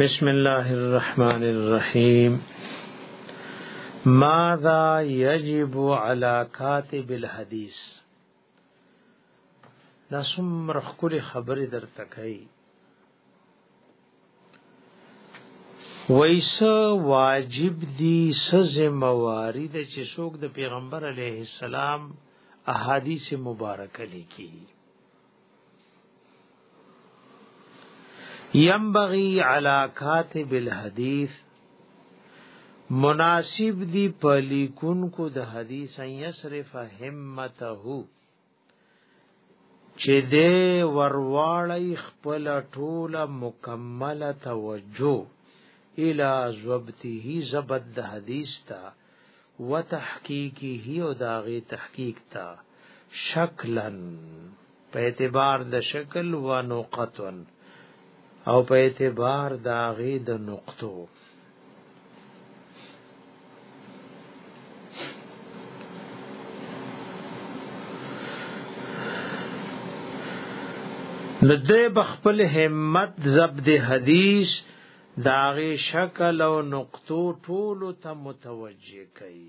بسم الله الرحمن الرحيم ماذا يجب على كاتب الحديث دا څومره خوري خبره درته کوي ویس واجب دی سزمواری د چې څوک د پیغمبر علیه السلام احادیث مبارکه لیکي ينبغي على كاتب الحديث مناسب دی پلیکون کو د حدیث یصرف همته چې دې ورواړی خپل ټوله مکمله توجه الى ضبطه زبد د حدیث تا وتحقیقه او داغه تحقیق تا شکلا په اعتبار د شکل و نقطن او په اعتبار داغه د نقطو نو دې بخپل همت زبد حدیث داغه شکل او نقطو ټولو ته متوجه کړي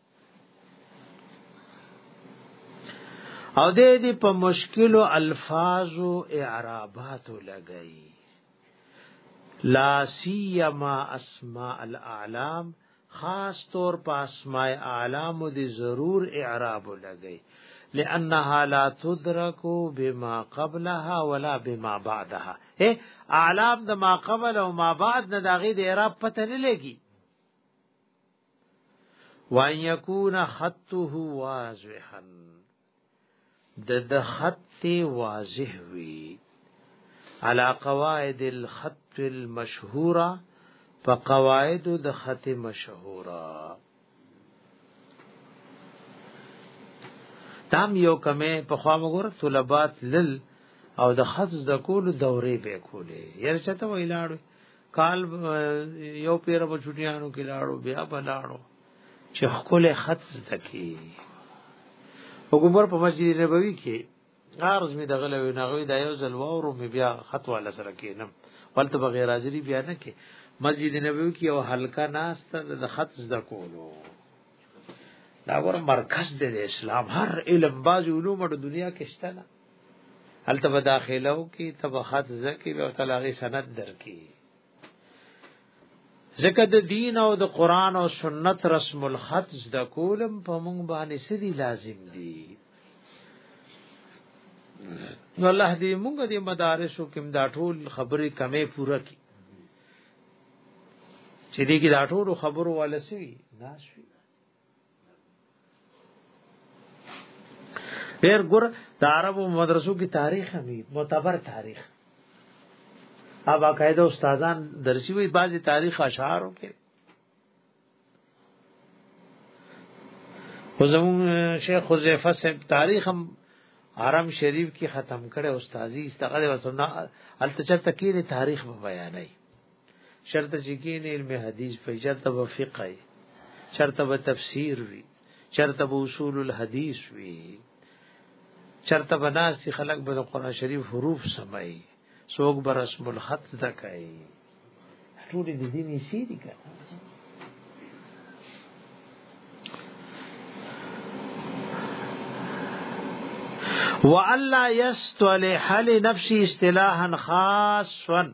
او دې دې په مشکل الفاظ او اعرابات لګئی لا سیما اسماء الاعلام خاص طور په اسماء اعلام دې ضرور اعراب لګئی لانها لا تدرك بما قبلها ولا بما بعدها اے اعلام د ما قبل او ما بعد نه داغي د اعراب پته نه لګي وان یکون خطه واضحا د د خط واضح وی علا قواعد الخط المشهوره په قواعد د خط مشهوره تام یو کمه په خوا مګور طلبات لل او د خط د کول دورې به کولې ير چته ویلاړو کال یو پیر په چټیانو کې لاړو بیا بلاړو چې خپل خط زدکی وګور په مسجد نبوي کې غارز می دغه لوي نغوي د یو ځل وورو می بیا خط والا سره کینم ولته بغیر حاضری بیا نه کې مسجد نبوي کې یو حلقه ناشته د خط زده کولو دا ور مرکز د اسلام هر علم باز علوم د دنیا کې شته هلته به داخله او کې تب خط زکی به تعالی غي سند درکې ځکه د دین او د قران او سنت رسم الخط د کولم په مونږ باندې سړي لازم دي نو الله دې مونږ دې مدارسو کې دا ټول خبرې کمې پوره کړي چې دې کې دا ټول خبرو والسوي ناشوي ډیر ګور د عربو مدرسو کې تاریخ هم معتبر تاریخ او باقاعده استادان درسي وي بعضي تاریخ اشعارو کې وزمون شیخ حذیفه سے تاریخ هم حرم شریف کې ختم کړي استادي استغله وسنه التچته کې تاریخ بیانای شرط چې کینې علم حدیث په شرط به فقه وي شرط به تفسیر وي شرط به اصول الحدیث وي شرط به ناس خلک به قرآن شریف حروف سمای سوق بر رسم الخط دکای ټول دې دې نشي دي کنه وَأَلَّا يَسْتَلِحَ لِنَفْسِ اصْطِلَاحًا خَاصًا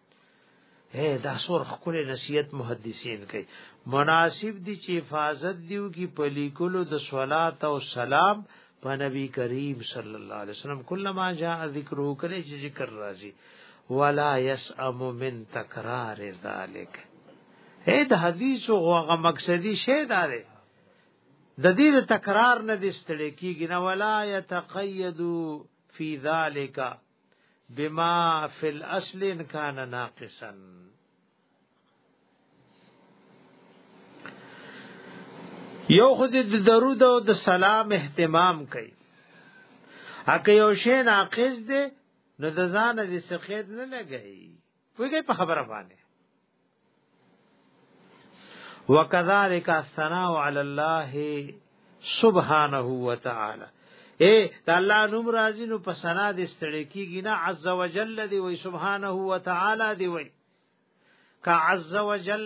اے دا سور خپل نصیحت محدثین کوي مناسب دي چې حفاظت دیو کی پلیکلو د صلات او سلام په نبی کریم صلی الله علیه وسلم کله ما جاء ذکرو کله چې ذکر راځي ولا يسأم من تکرار ذلک اے د حدیث او هغه مقصدی شی داره د دې تکرار نه دستړی کیږي نه ولا يتقیدو فی ذلک بما فی الاصل ان کان ناقصا یو خو د درود او د سلام اهتمام کوي اکه یو شی ناقص دی نو د ځان د سقید نه لګی پوهیږئ په خبره باندې وکذالک الثناء علی الله سبحانه وتعالى اے دا الله نوم راځي نو په سنا د استړی کیږي نه عز وجل دی وی سبحانه وتعالى دی وی کا عز وجل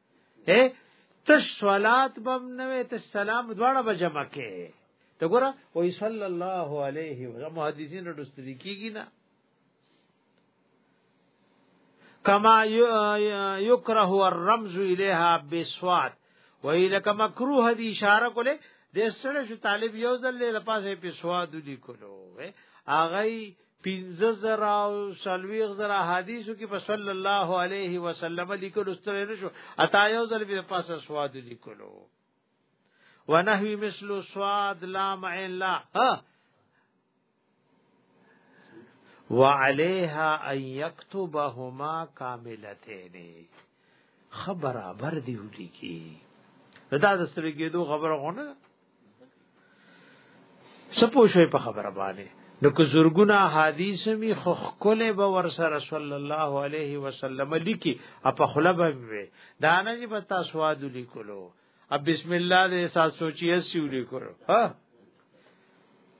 اے تش صلات بم نوې تش سلام دواړه به جمع کې ته ګوره وای صلی الله علیه و سلم حدیثین رستری کیږي نه کما یکره الرمز الیها بسوات وای لکه مکروه دی اشاره کوله د سره شو طالب یو ځل له پاسه په سواد لیکلو هغه پنځه زرا او سلویغ زرا حدیثو کې په صلی الله علیه وسلم لیکل استره نشو اتا یو ځل په پاسه سواد لیکلو ونحوی مثل سواد لا معین لا ها وعليها ان يكتبهما كاملتين خبر برابر دی ولي کی دا د سترګې دوه خبره غونه سپو شوی په خبره باندې نو که زورګونه حدیث می خو خله به ور سره صلی الله علیه وسلم لیکي اپ خله به وي دا نه چې بتا سواد لیکلو اب بسم الله دې سات سوچي اسی لیکلو ها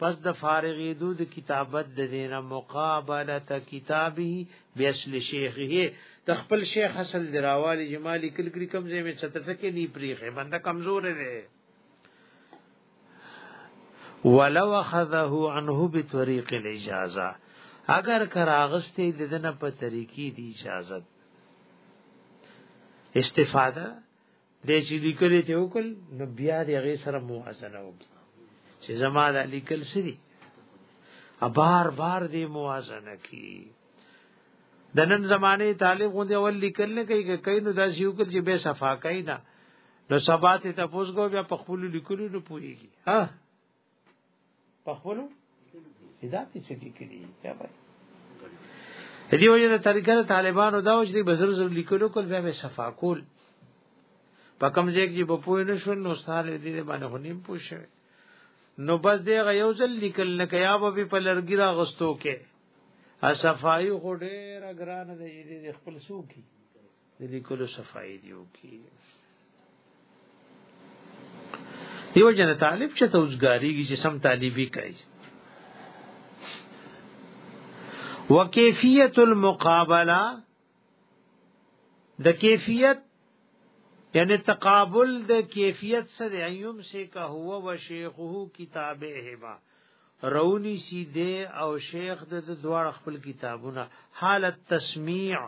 پس د فارغی دو د کتابت د دینه مقابله کتابه بیسل شیخه د خپل شیخ حسن دراوالی جمالی کل کړي کم زې می ستفکه نی پریخه بنده کمزور دی ولو اخذه عنه بطريق الاجازه اگر کراغسته د دنه په طریقې دی اجازه استفاده د چې لیکل ته وکړ نو بیا د هغه سره موازنه وکړي چې زما د لیکل سری بار بار دې موازنه کی د نن زمانه طالب غوندي اول لیکل نه کوي که کین نو دا یو کړ چې به صفا کینا نو سبات ته پوسګو بیا په خپل لیکلو نه پوریږي ها په خپل دا په څه کې کړی یا بای دې وجه نه طریقه طالبانو دا وجه دې بزر زر لیکلو کول بیا به صفا کول په کوم ځای کې په پوه نه شو نو سال دې باندې غنیم پوښه نو بس دې غيو ځل لیکل نه کیا به په لرګی را غستو کې ا صفای خو ډېر ګران دی دې خپل سو کی د لیکلو صفای دیو کی دیو جن طالب چې توزګاریږي چې سم طالبي کوي وکیفیت المقابله د کیفیت یعنی تقابل د کیفیت سره ایوم سے کا هو و شیخه کتابه هما رونی سی دی او شیخ د دوړ خپل کتابونه حالت تسمیع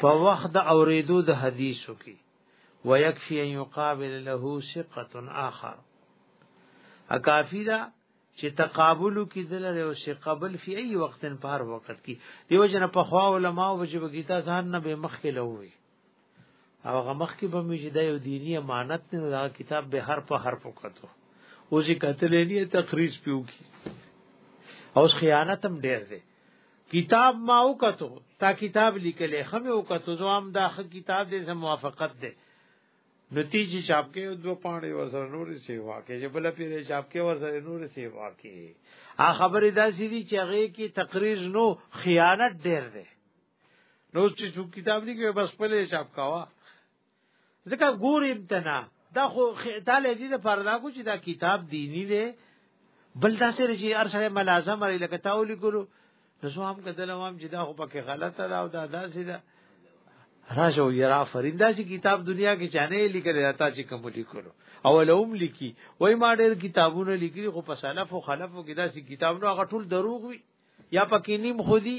په وخت د اوریدو د حدیثو کې ويكفي ان يقابل له ثقه اخر اکافی دا چې تقابل کی دل له او قبل فی ای وقت پار وقت کی دیو جن په خوا علماء وجب کیتا ځان نه به مخ کې لوي او هغه مخ کې به مې چې دا یو دینی امانت نه دا کتاب به هر په هر پکاتو او چې قتل نه تخریج پیو کی او خیانت هم ډیر دی کتاب ما وکتو تا کتاب لیکلې خم وکتو زو هم دا کتاب دې سم موافقت ده نتیجه چاپ کې دو پاڼې وسره نور سی واکه چې بل پیرې چاپ کې وسره نور سی واکه ا خبره دا سړي چې هغه کې تقریر نو خیانت ډیر ده نو چې څو کتاب لیکي بس په لې چاپ کاوه ځکه ګور امتنا دا خو تعالی دې د پردا کو چې دا کتاب دینی دی بل دا سره چې هر سره ملازم لري لکه تاول ګورو نو زه هم کدل وام چې دا خو پکې غلطه ده او دا داسې ده راځو یرا فریندا چې کتاب دنیا کې چانه لیکل راته چې کوم لیکلو او لوم لیکي وای ما ډېر کتابونه لیکلي خو په سلف او خلفو کې دا چې کتاب نو هغه ټول دروغ وي یا پکې نیم خودي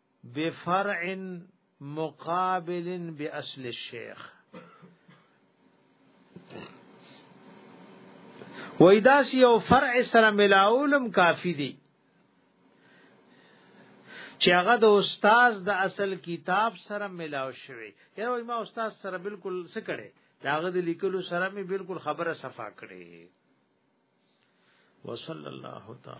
بفرع مقابل باصل الشيخ وېدا سی او فرع سره ملاولم کافی دی چې هغه د استاد د اصل کتاب سره ملاو شوی یو ما استاد سره بالکل څه کړي داغه د لیکلو سره مې بالکل خبره صفا کړي وصلی الله تعالی